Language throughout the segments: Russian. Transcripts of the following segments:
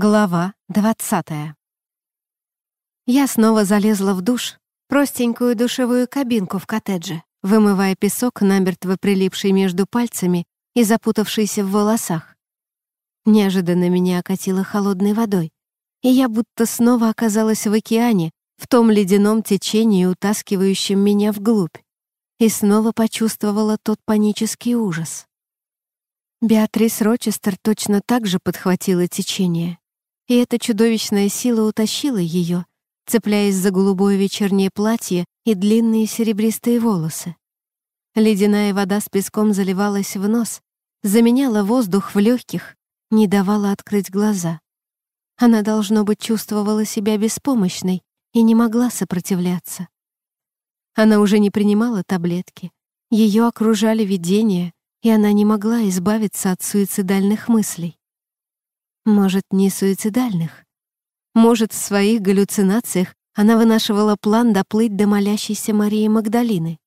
Глава 20 Я снова залезла в душ, простенькую душевую кабинку в коттедже, вымывая песок, намертво прилипший между пальцами и запутавшийся в волосах. Неожиданно меня окатило холодной водой, и я будто снова оказалась в океане, в том ледяном течении, утаскивающем меня вглубь, и снова почувствовала тот панический ужас. Беатрис Рочестер точно так же подхватила течение, и эта чудовищная сила утащила ее, цепляясь за голубое вечернее платье и длинные серебристые волосы. Ледяная вода с песком заливалась в нос, заменяла воздух в легких, не давала открыть глаза. Она, должно быть, чувствовала себя беспомощной и не могла сопротивляться. Она уже не принимала таблетки. Ее окружали видения, и она не могла избавиться от суицидальных мыслей. Может, не суицидальных? Может, в своих галлюцинациях она вынашивала план доплыть до молящейся Марии Магдалины?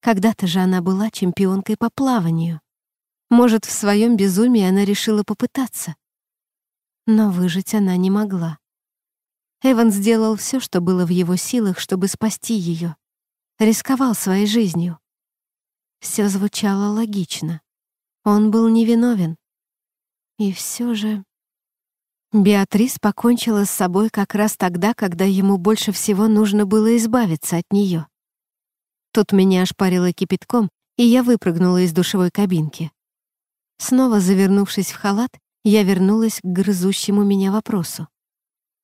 Когда-то же она была чемпионкой по плаванию. Может, в своем безумии она решила попытаться? Но выжить она не могла. Эван сделал все, что было в его силах, чтобы спасти ее. Рисковал своей жизнью. Все звучало логично. Он был невиновен. И все же... Беатрис покончила с собой как раз тогда, когда ему больше всего нужно было избавиться от нее. Тут меня ошпарило кипятком, и я выпрыгнула из душевой кабинки. Снова завернувшись в халат, я вернулась к грызущему меня вопросу.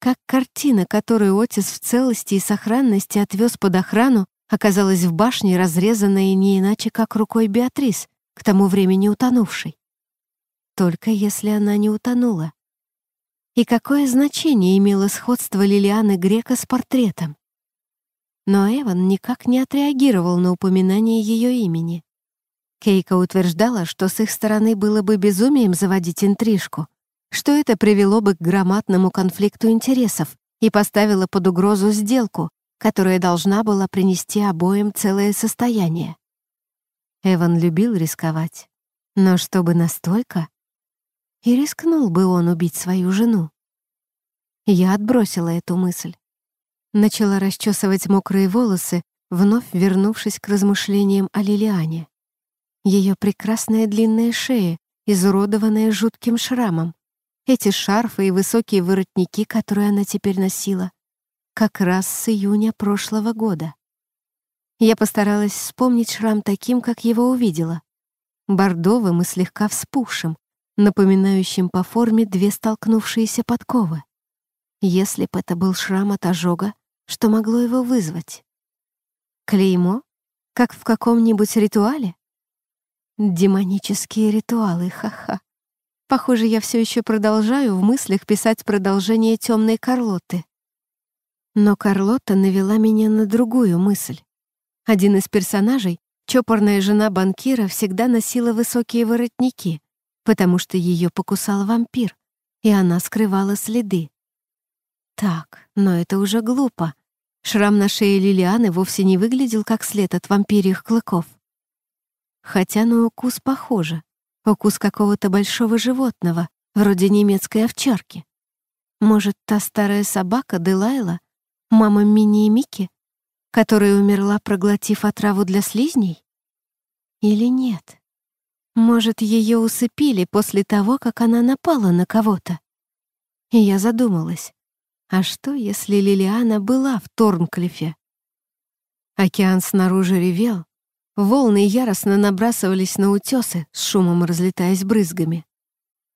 Как картина, которую Отис в целости и сохранности отвез под охрану, оказалась в башне, разрезанной не иначе, как рукой Беатрис, к тому времени утонувшей. Только если она не утонула. И какое значение имело сходство Лилианы Грека с портретом? Но Эван никак не отреагировал на упоминание ее имени. Кейка утверждала, что с их стороны было бы безумием заводить интрижку, что это привело бы к громадному конфликту интересов и поставило под угрозу сделку, которая должна была принести обоим целое состояние. Эван любил рисковать, но чтобы настолько... И рискнул бы он убить свою жену. Я отбросила эту мысль. Начала расчесывать мокрые волосы, вновь вернувшись к размышлениям о Лилиане. Ее прекрасная длинная шея, изуродованная жутким шрамом, эти шарфы и высокие воротники, которые она теперь носила, как раз с июня прошлого года. Я постаралась вспомнить шрам таким, как его увидела, бордовым и слегка вспухшим, напоминающим по форме две столкнувшиеся подковы. Если бы это был шрам от ожога, что могло его вызвать? Клеймо? Как в каком-нибудь ритуале? Демонические ритуалы, ха-ха. Похоже, я все еще продолжаю в мыслях писать продолжение темной Карлоты. Но Карлота навела меня на другую мысль. Один из персонажей, чопорная жена банкира, всегда носила высокие воротники, потому что ее покусал вампир, и она скрывала следы. Так, но это уже глупо. Шрам на шее Лилианы вовсе не выглядел как след от вампирьих клыков. Хотя на укус похоже. Укус какого-то большого животного, вроде немецкой овчарки. Может, та старая собака Делайла, мама Мини и Мики, которая умерла, проглотив отраву для слизней? Или нет? Может, ее усыпили после того, как она напала на кого-то? И я задумалась, а что, если Лилиана была в Торнклифе? Океан снаружи ревел, волны яростно набрасывались на утесы, с шумом разлетаясь брызгами.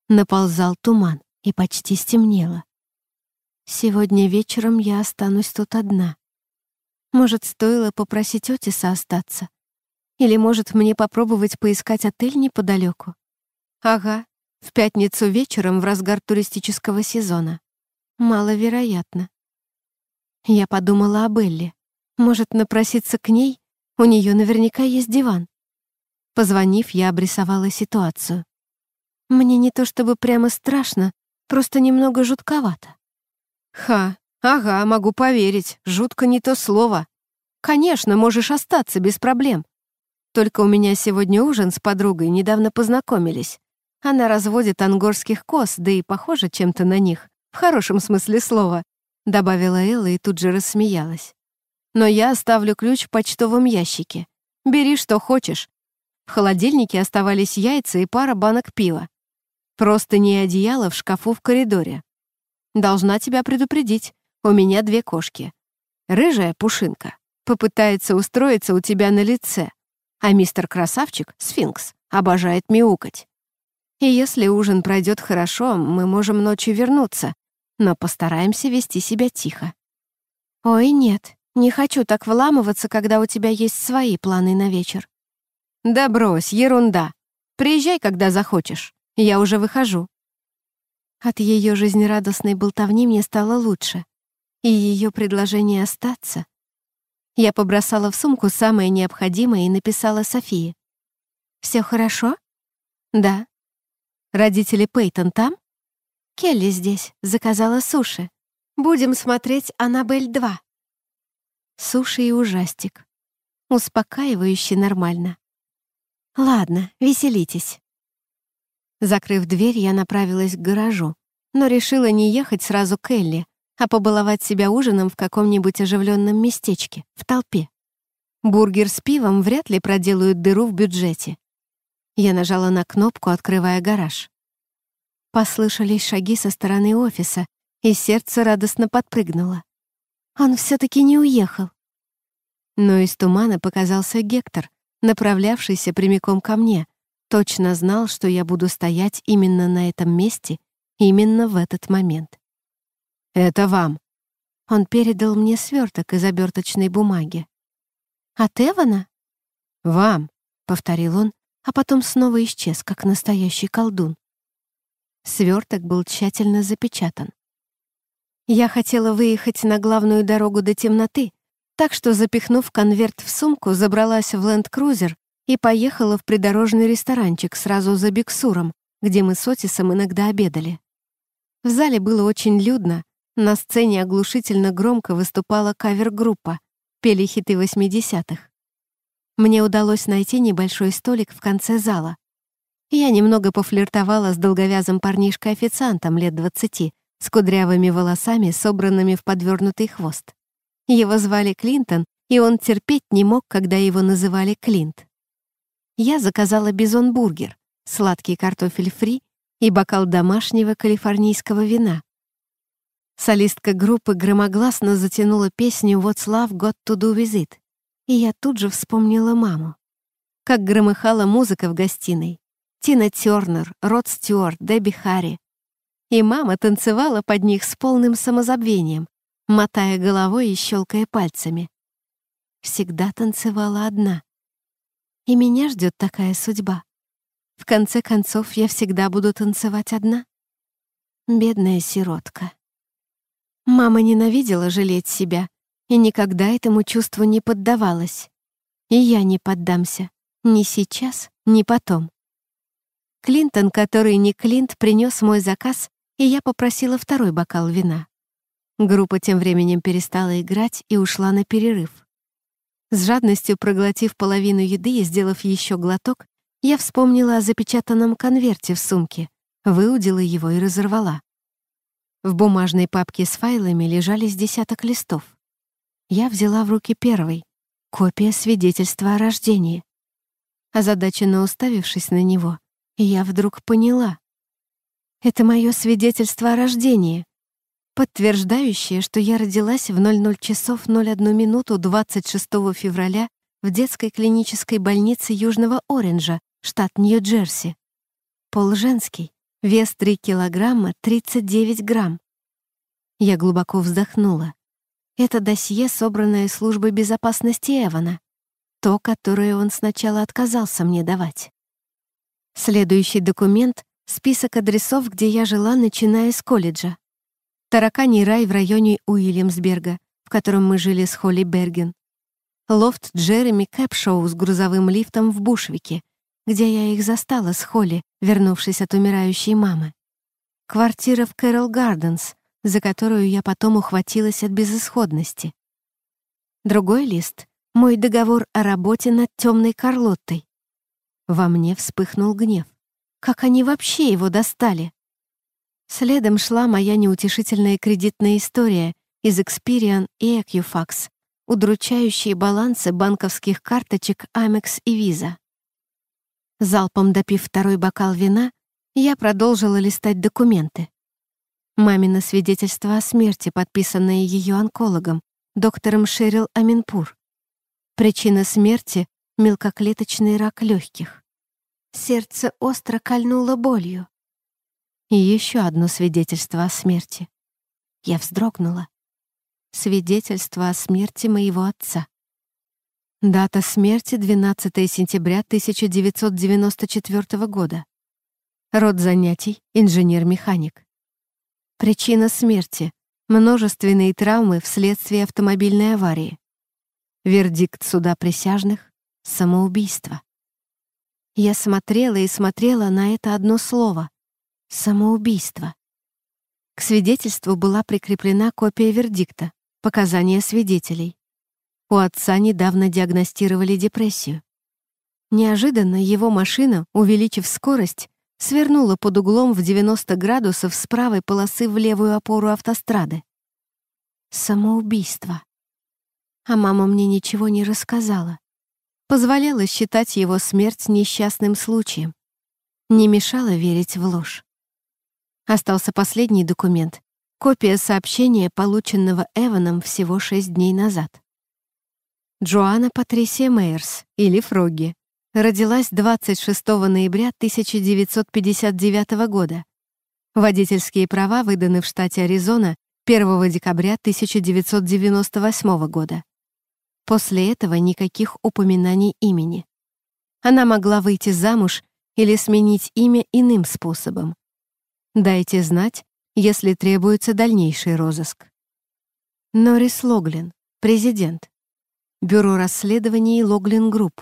Наползал туман, и почти стемнело. Сегодня вечером я останусь тут одна. Может, стоило попросить Отиса остаться? Или, может, мне попробовать поискать отель неподалеку? Ага, в пятницу вечером в разгар туристического сезона. Маловероятно. Я подумала о Белли. Может, напроситься к ней? У нее наверняка есть диван. Позвонив, я обрисовала ситуацию. Мне не то чтобы прямо страшно, просто немного жутковато. Ха, ага, могу поверить, жутко не то слово. Конечно, можешь остаться без проблем. Только у меня сегодня ужин с подругой, недавно познакомились. Она разводит ангорских коз, да и похожа чем-то на них, в хорошем смысле слова», — добавила Элла и тут же рассмеялась. «Но я оставлю ключ в почтовом ящике. Бери, что хочешь. В холодильнике оставались яйца и пара банок пива. Просто не одеяло в шкафу в коридоре. Должна тебя предупредить, у меня две кошки. Рыжая пушинка попытается устроиться у тебя на лице, а мистер Красавчик, сфинкс, обожает мяукать. И если ужин пройдет хорошо, мы можем ночью вернуться, но постараемся вести себя тихо. Ой, нет, не хочу так вламываться, когда у тебя есть свои планы на вечер. Да брось, ерунда. Приезжай, когда захочешь. Я уже выхожу. От ее жизнерадостной болтовни мне стало лучше, и ее предложение остаться я побросала в сумку самое необходимое и написала Софии. «Все хорошо?» «Да». «Родители Пейтон там?» «Келли здесь, заказала суши. Будем смотреть «Аннабель 2». Суши и ужастик. Успокаивающе нормально. «Ладно, веселитесь». Закрыв дверь, я направилась к гаражу, но решила не ехать сразу к Элли, а побаловать себя ужином в каком-нибудь оживленном местечке, в толпе. Бургер с пивом вряд ли проделают дыру в бюджете. Я нажала на кнопку, открывая гараж. Послышались шаги со стороны офиса, и сердце радостно подпрыгнуло. Он все таки не уехал. Но из тумана показался Гектор, направлявшийся прямиком ко мне, точно знал, что я буду стоять именно на этом месте, именно в этот момент. Это вам». Он передал мне сверток из оберточной бумаги. «От Эвана?» «Вам», — повторил он, а потом снова исчез, как настоящий колдун. Сверток был тщательно запечатан. Я хотела выехать на главную дорогу до темноты, так что, запихнув конверт в сумку, забралась в ленд-крузер и поехала в придорожный ресторанчик сразу за Биксуром, где мы с Отисом иногда обедали. В зале было очень людно, на сцене оглушительно громко выступала кавер-группа, пели хиты 80-х. Мне удалось найти небольшой столик в конце зала. Я немного пофлиртовала с долговязым парнишкой-официантом лет 20, с кудрявыми волосами, собранными в подвернутый хвост. Его звали Клинтон, и он терпеть не мог, когда его называли Клинт. Я заказала бизон-бургер, сладкий картофель фри и бокал домашнего калифорнийского вина. Солистка группы громогласно затянула песню Вот слав, год туду do и я тут же вспомнила маму. Как громыхала музыка в гостиной. Тина Тёрнер, Род Стюарт, Дебби Харри. И мама танцевала под них с полным самозабвением, мотая головой и щелкая пальцами. Всегда танцевала одна. И меня ждет такая судьба. В конце концов, я всегда буду танцевать одна. Бедная сиротка. Мама ненавидела жалеть себя и никогда этому чувству не поддавалась. И я не поддамся. Ни сейчас, ни потом. Клинтон, который не Клинт, принес мой заказ, и я попросила второй бокал вина. Группа тем временем перестала играть и ушла на перерыв. С жадностью проглотив половину еды и сделав еще глоток, я вспомнила о запечатанном конверте в сумке, выудила его и разорвала. В бумажной папке с файлами лежали с десяток листов. Я взяла в руки первый — копия свидетельства о рождении. Озадаченно уставившись на него, я вдруг поняла. Это мое свидетельство о рождении, подтверждающее, что я родилась в 00 часов 01 минуту 26 февраля в детской клинической больнице Южного Оранжа, штат Нью-Джерси. Пол женский, Вес 3 килограмма 39 грамм. Я глубоко вздохнула. Это досье, собранное службой безопасности Эвана. То, которое он сначала отказался мне давать. Следующий документ — список адресов, где я жила, начиная с колледжа. Тараканий рай в районе Уильямсберга, в котором мы жили с Холли Берген. Лофт Джереми Кэпшоу с грузовым лифтом в Бушвике — где я их застала с Холли, вернувшись от умирающей мамы. Квартира в Кэрол Гарденс, за которую я потом ухватилась от безысходности. Другой лист — мой договор о работе над темной Карлоттой. Во мне вспыхнул гнев. Как они вообще его достали? Следом шла моя неутешительная кредитная история из Experian и Equifax, удручающие балансы банковских карточек Amex и Visa. Залпом допив второй бокал вина, я продолжила листать документы. Мамино свидетельство о смерти, подписанное ее онкологом, доктором Шерил Аминпур. Причина смерти — мелкоклеточный рак легких. Сердце остро кольнуло болью. И еще одно свидетельство о смерти. Я вздрогнула. Свидетельство о смерти моего отца. Дата смерти — 12 сентября 1994 года. Род занятий — инженер-механик. Причина смерти — множественные травмы вследствие автомобильной аварии. Вердикт суда присяжных — самоубийство. Я смотрела и смотрела на это одно слово — самоубийство. К свидетельству была прикреплена копия вердикта, показания свидетелей. У отца недавно диагностировали депрессию. Неожиданно его машина, увеличив скорость, свернула под углом в 90 градусов с правой полосы в левую опору автострады. Самоубийство. А мама мне ничего не рассказала. Позволяла считать его смерть несчастным случаем. Не мешала верить в ложь. Остался последний документ — копия сообщения, полученного Эваном всего шесть дней назад. Джоанна Патрисия Мейерс, или Фрогги, родилась 26 ноября 1959 года. Водительские права выданы в штате Аризона 1 декабря 1998 года. После этого никаких упоминаний имени. Она могла выйти замуж или сменить имя иным способом. Дайте знать, если требуется дальнейший розыск. Норрис Логлин, президент. Бюро расследований Логлин Групп.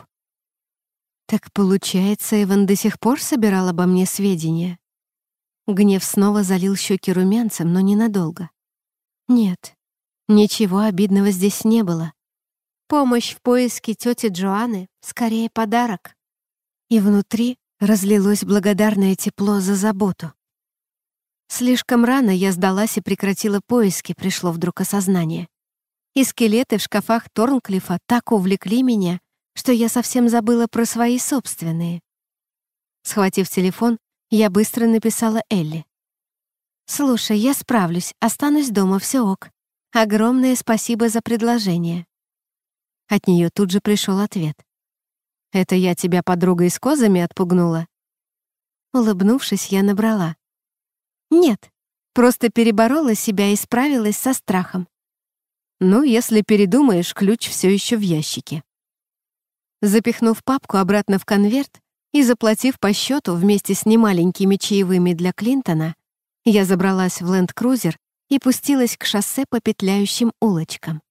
Так получается, Эван до сих пор собирал обо мне сведения? Гнев снова залил щеки румянцем, но ненадолго. Нет, ничего обидного здесь не было. Помощь в поиске тети Джоанны — скорее подарок. И внутри разлилось благодарное тепло за заботу. Слишком рано я сдалась и прекратила поиски, пришло вдруг осознание и скелеты в шкафах Торнклифа так увлекли меня, что я совсем забыла про свои собственные. Схватив телефон, я быстро написала Элли. «Слушай, я справлюсь, останусь дома, все ок. Огромное спасибо за предложение». От нее тут же пришел ответ. «Это я тебя подругой с козами отпугнула?» Улыбнувшись, я набрала. «Нет, просто переборола себя и справилась со страхом. Ну, если передумаешь, ключ все еще в ящике. Запихнув папку обратно в конверт и заплатив по счету вместе с немаленькими чаевыми для Клинтона, я забралась в ленд-крузер и пустилась к шоссе по петляющим улочкам.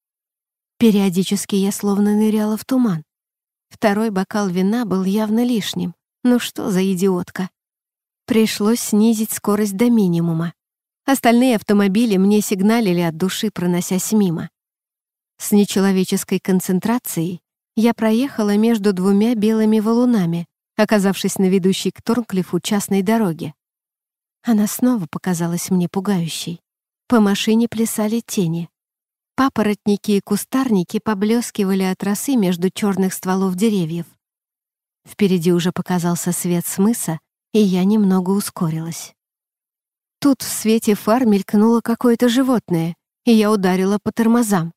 Периодически я словно ныряла в туман. Второй бокал вина был явно лишним. Ну что за идиотка? Пришлось снизить скорость до минимума. Остальные автомобили мне сигналили от души, проносясь мимо. С нечеловеческой концентрацией я проехала между двумя белыми валунами, оказавшись на ведущей к Торнклифу частной дороге. Она снова показалась мне пугающей. По машине плясали тени. Папоротники и кустарники поблескивали от росы между черных стволов деревьев. Впереди уже показался свет с мыса, и я немного ускорилась. Тут в свете фар мелькнуло какое-то животное, и я ударила по тормозам.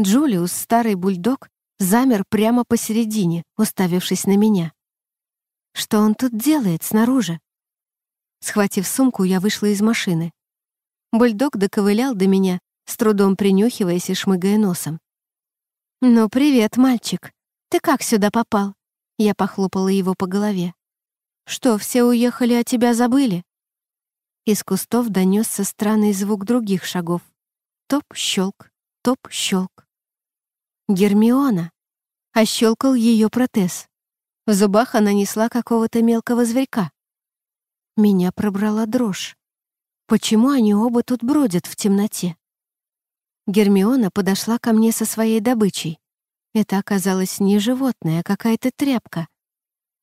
Джулиус, старый бульдог, замер прямо посередине, уставившись на меня. Что он тут делает снаружи? Схватив сумку, я вышла из машины. Бульдог доковылял до меня, с трудом принюхиваясь и шмыгая носом. «Ну, привет, мальчик. Ты как сюда попал?» Я похлопала его по голове. «Что, все уехали, а тебя забыли?» Из кустов донесся странный звук других шагов. Топ-щелк, топ-щелк. Гермиона. Ощелкал ее протез. В зубах она несла какого-то мелкого зверька. Меня пробрала дрожь. Почему они оба тут бродят в темноте? Гермиона подошла ко мне со своей добычей. Это оказалось не животное, а какая-то тряпка.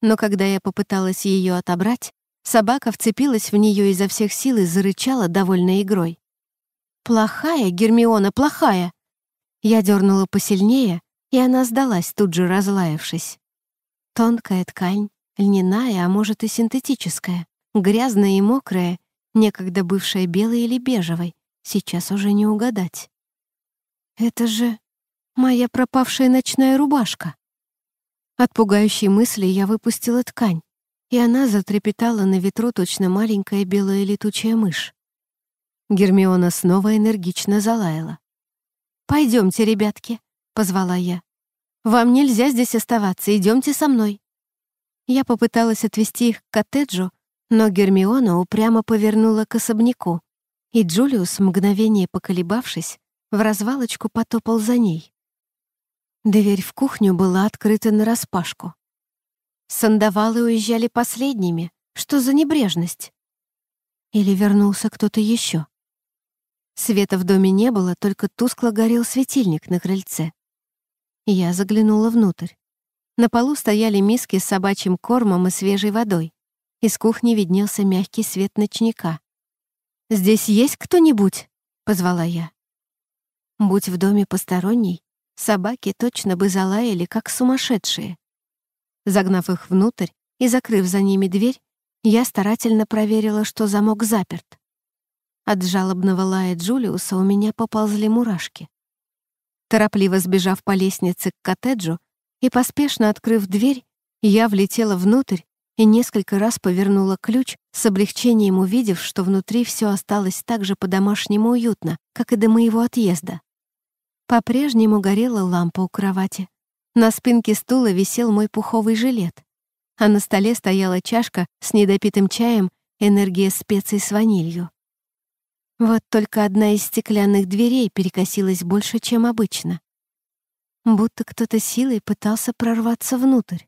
Но когда я попыталась ее отобрать, собака вцепилась в нее изо всех сил и зарычала, довольной игрой. «Плохая, Гермиона, плохая!» Я дернула посильнее, и она сдалась, тут же разлаявшись. Тонкая ткань, льняная, а может и синтетическая, грязная и мокрая, некогда бывшая белой или бежевой, сейчас уже не угадать. «Это же моя пропавшая ночная рубашка!» От пугающей мысли я выпустила ткань, и она затрепетала на ветру точно маленькая белая летучая мышь. Гермиона снова энергично залаяла. «Пойдемте, ребятки», — позвала я. «Вам нельзя здесь оставаться, идемте со мной». Я попыталась отвести их к коттеджу, но Гермиона упрямо повернула к особняку, и Джулиус, мгновение поколебавшись, в развалочку потопал за ней. Дверь в кухню была открыта нараспашку. Сандавалы уезжали последними. Что за небрежность? Или вернулся кто-то еще? Света в доме не было, только тускло горел светильник на крыльце. Я заглянула внутрь. На полу стояли миски с собачьим кормом и свежей водой. Из кухни виднелся мягкий свет ночника. «Здесь есть кто-нибудь?» — позвала я. Будь в доме посторонний, собаки точно бы залаяли, как сумасшедшие. Загнав их внутрь и закрыв за ними дверь, я старательно проверила, что замок заперт. От жалобного лая Джулиуса у меня поползли мурашки. Торопливо сбежав по лестнице к коттеджу и поспешно открыв дверь, я влетела внутрь и несколько раз повернула ключ, с облегчением увидев, что внутри все осталось так же по-домашнему уютно, как и до моего отъезда. По-прежнему горела лампа у кровати. На спинке стула висел мой пуховый жилет, а на столе стояла чашка с недопитым чаем, энергия специй с ванилью. Вот только одна из стеклянных дверей перекосилась больше, чем обычно. Будто кто-то силой пытался прорваться внутрь.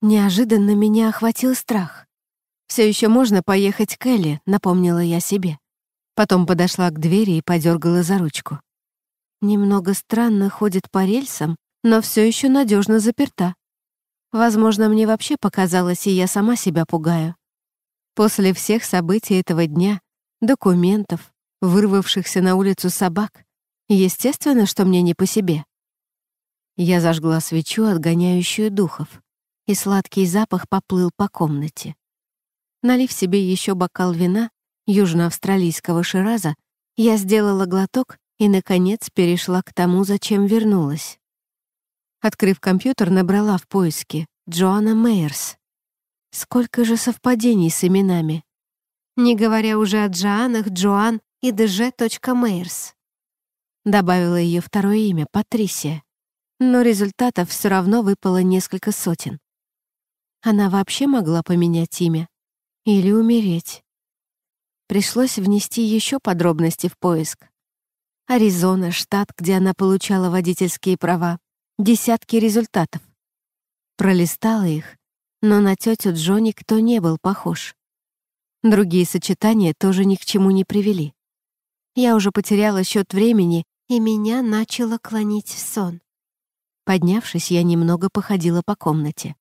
Неожиданно меня охватил страх. «Все еще можно поехать к Элли», — напомнила я себе. Потом подошла к двери и подергала за ручку. Немного странно ходит по рельсам, но все еще надежно заперта. Возможно, мне вообще показалось, и я сама себя пугаю. После всех событий этого дня документов, вырвавшихся на улицу собак. Естественно, что мне не по себе. Я зажгла свечу, отгоняющую духов, и сладкий запах поплыл по комнате. Налив себе еще бокал вина, южноавстралийского шираза, я сделала глоток и, наконец, перешла к тому, зачем вернулась. Открыв компьютер, набрала в поиске «Джоанна Мейерс». Сколько же совпадений с именами не говоря уже о Джоанах, Джоан и Дж.Мейерс. Добавила ее второе имя, Патрисия. Но результатов все равно выпало несколько сотен. Она вообще могла поменять имя или умереть. Пришлось внести еще подробности в поиск. Аризона, штат, где она получала водительские права, десятки результатов. Пролистала их, но на тетю Джо никто не был похож. Другие сочетания тоже ни к чему не привели. Я уже потеряла счет времени, и меня начало клонить в сон. Поднявшись, я немного походила по комнате.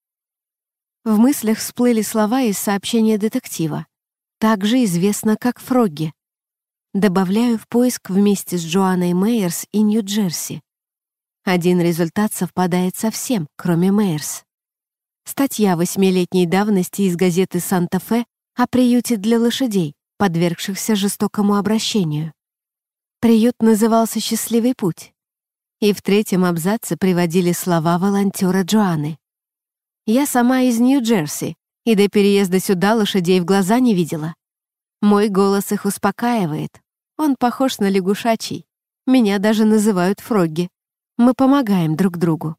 В мыслях всплыли слова из сообщения детектива, также известно как Фрогги. Добавляю в поиск вместе с Джоанной Мейерс и Нью-Джерси. Один результат совпадает со всем, кроме Мейерс. Статья восьмилетней давности из газеты «Санта-Фе» о приюте для лошадей, подвергшихся жестокому обращению. Приют назывался «Счастливый путь», и в третьем абзаце приводили слова волонтера Джоанны. «Я сама из Нью-Джерси, и до переезда сюда лошадей в глаза не видела. Мой голос их успокаивает. Он похож на лягушачий. Меня даже называют Фрогги. Мы помогаем друг другу».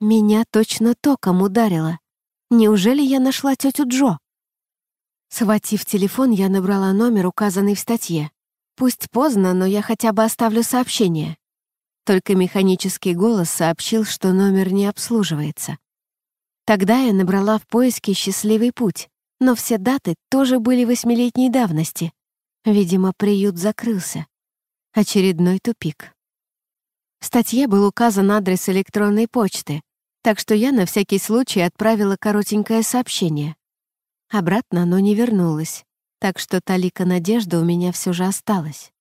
Меня точно током ударило. Неужели я нашла тетю Джо? Схватив телефон, я набрала номер, указанный в статье. Пусть поздно, но я хотя бы оставлю сообщение. Только механический голос сообщил, что номер не обслуживается. Тогда я набрала в поиске «Счастливый путь», но все даты тоже были восьмилетней давности. Видимо, приют закрылся. Очередной тупик. В статье был указан адрес электронной почты, так что я на всякий случай отправила коротенькое сообщение. Обратно оно не вернулось, так что талика надежда у меня все же осталась.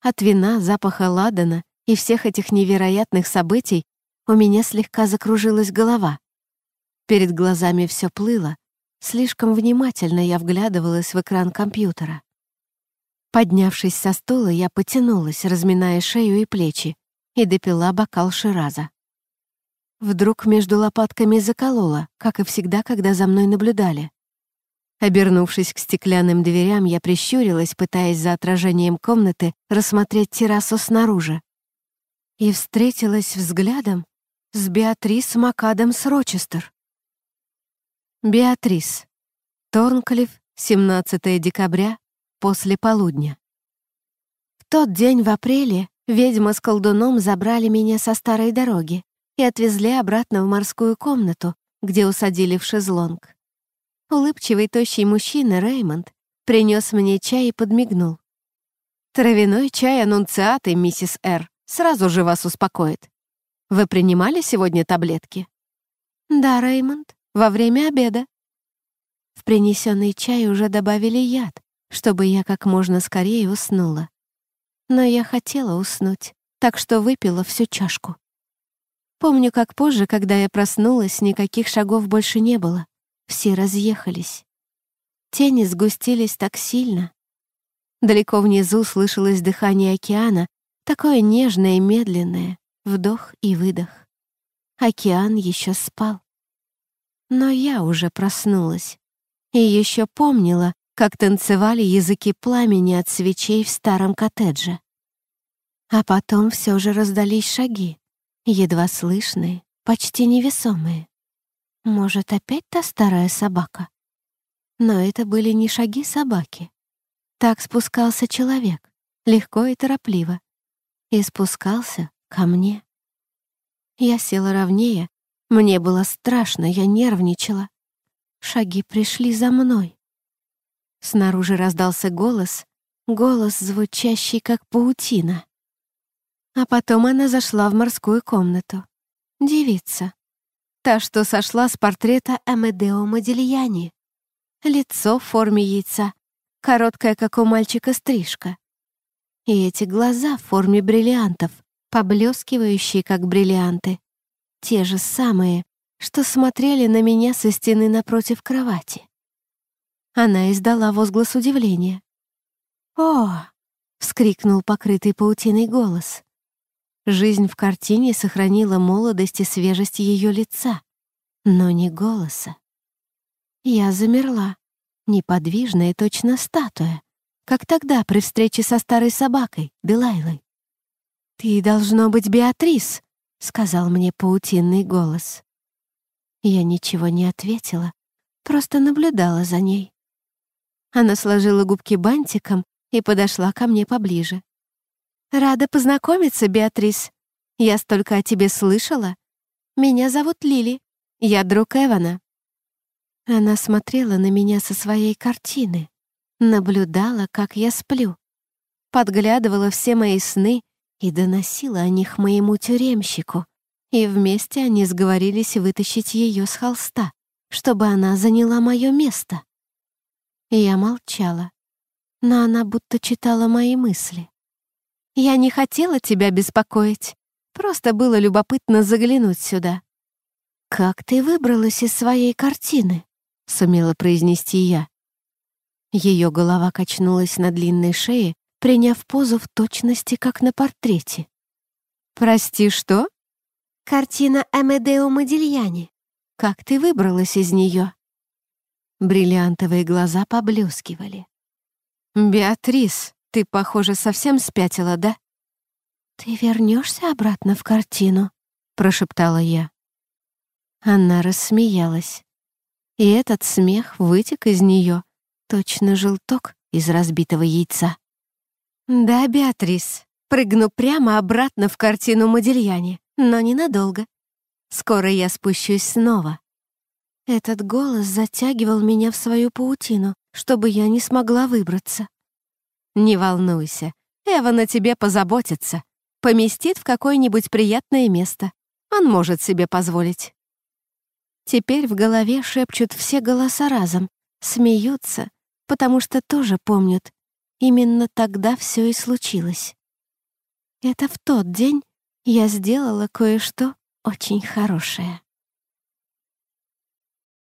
От вина, запаха ладана и всех этих невероятных событий у меня слегка закружилась голова. Перед глазами все плыло, слишком внимательно я вглядывалась в экран компьютера. Поднявшись со стула, я потянулась, разминая шею и плечи, и допила бокал Шираза. Вдруг между лопатками заколола, как и всегда, когда за мной наблюдали. Обернувшись к стеклянным дверям, я прищурилась, пытаясь за отражением комнаты рассмотреть террасу снаружи. И встретилась взглядом с Беатрис Макадом Срочестер. Беатрис. Торнклифф, 17 декабря, после полудня. В тот день в апреле ведьма с колдуном забрали меня со старой дороги и отвезли обратно в морскую комнату, где усадили в шезлонг. Улыбчивый тощий мужчина Реймонд принес мне чай и подмигнул. «Травяной чай аннунциаты, миссис Р. Сразу же вас успокоит. Вы принимали сегодня таблетки?» «Да, Реймонд, во время обеда». В принесенный чай уже добавили яд, чтобы я как можно скорее уснула. Но я хотела уснуть, так что выпила всю чашку. Помню, как позже, когда я проснулась, никаких шагов больше не было все разъехались. Тени сгустились так сильно. Далеко внизу слышалось дыхание океана, такое нежное и медленное, вдох и выдох. Океан еще спал. Но я уже проснулась и еще помнила, как танцевали языки пламени от свечей в старом коттедже. А потом все же раздались шаги, едва слышные, почти невесомые. Может, опять та старая собака? Но это были не шаги собаки. Так спускался человек, легко и торопливо. И спускался ко мне. Я села ровнее. Мне было страшно, я нервничала. Шаги пришли за мной. Снаружи раздался голос, голос, звучащий как паутина. А потом она зашла в морскую комнату. Девица, Та, что сошла с портрета Амедео Модильяни. Лицо в форме яйца, короткая, как у мальчика, стрижка. И эти глаза в форме бриллиантов, поблескивающие, как бриллианты. Те же самые, что смотрели на меня со стены напротив кровати. Она издала возглас удивления. «О!» — вскрикнул покрытый паутиной голос. Жизнь в картине сохранила молодость и свежесть ее лица, но не голоса. Я замерла, неподвижная и точно статуя, как тогда при встрече со старой собакой, Делайлой. «Ты должно быть Беатрис», — сказал мне паутинный голос. Я ничего не ответила, просто наблюдала за ней. Она сложила губки бантиком и подошла ко мне поближе. «Рада познакомиться, Беатрис. Я столько о тебе слышала. Меня зовут Лили. Я друг Эвана». Она смотрела на меня со своей картины, наблюдала, как я сплю, подглядывала все мои сны и доносила о них моему тюремщику. И вместе они сговорились вытащить ее с холста, чтобы она заняла мое место. Я молчала, но она будто читала мои мысли. Я не хотела тебя беспокоить. Просто было любопытно заглянуть сюда. «Как ты выбралась из своей картины?» — сумела произнести я. Ее голова качнулась на длинной шее, приняв позу в точности, как на портрете. «Прости, что?» «Картина Эмедео Модильяни. Как ты выбралась из нее?» Бриллиантовые глаза поблескивали. «Беатрис, ты, похоже, совсем спятила, да? Ты вернешься обратно в картину, прошептала я. Она рассмеялась. И этот смех вытек из нее, точно желток из разбитого яйца. Да, Беатрис, прыгну прямо обратно в картину Модельяне, но ненадолго. Скоро я спущусь снова. Этот голос затягивал меня в свою паутину, чтобы я не смогла выбраться. «Не волнуйся, Эва на тебе позаботится. Поместит в какое-нибудь приятное место. Он может себе позволить». Теперь в голове шепчут все голоса разом, смеются, потому что тоже помнят. Именно тогда все и случилось. Это в тот день я сделала кое-что очень хорошее.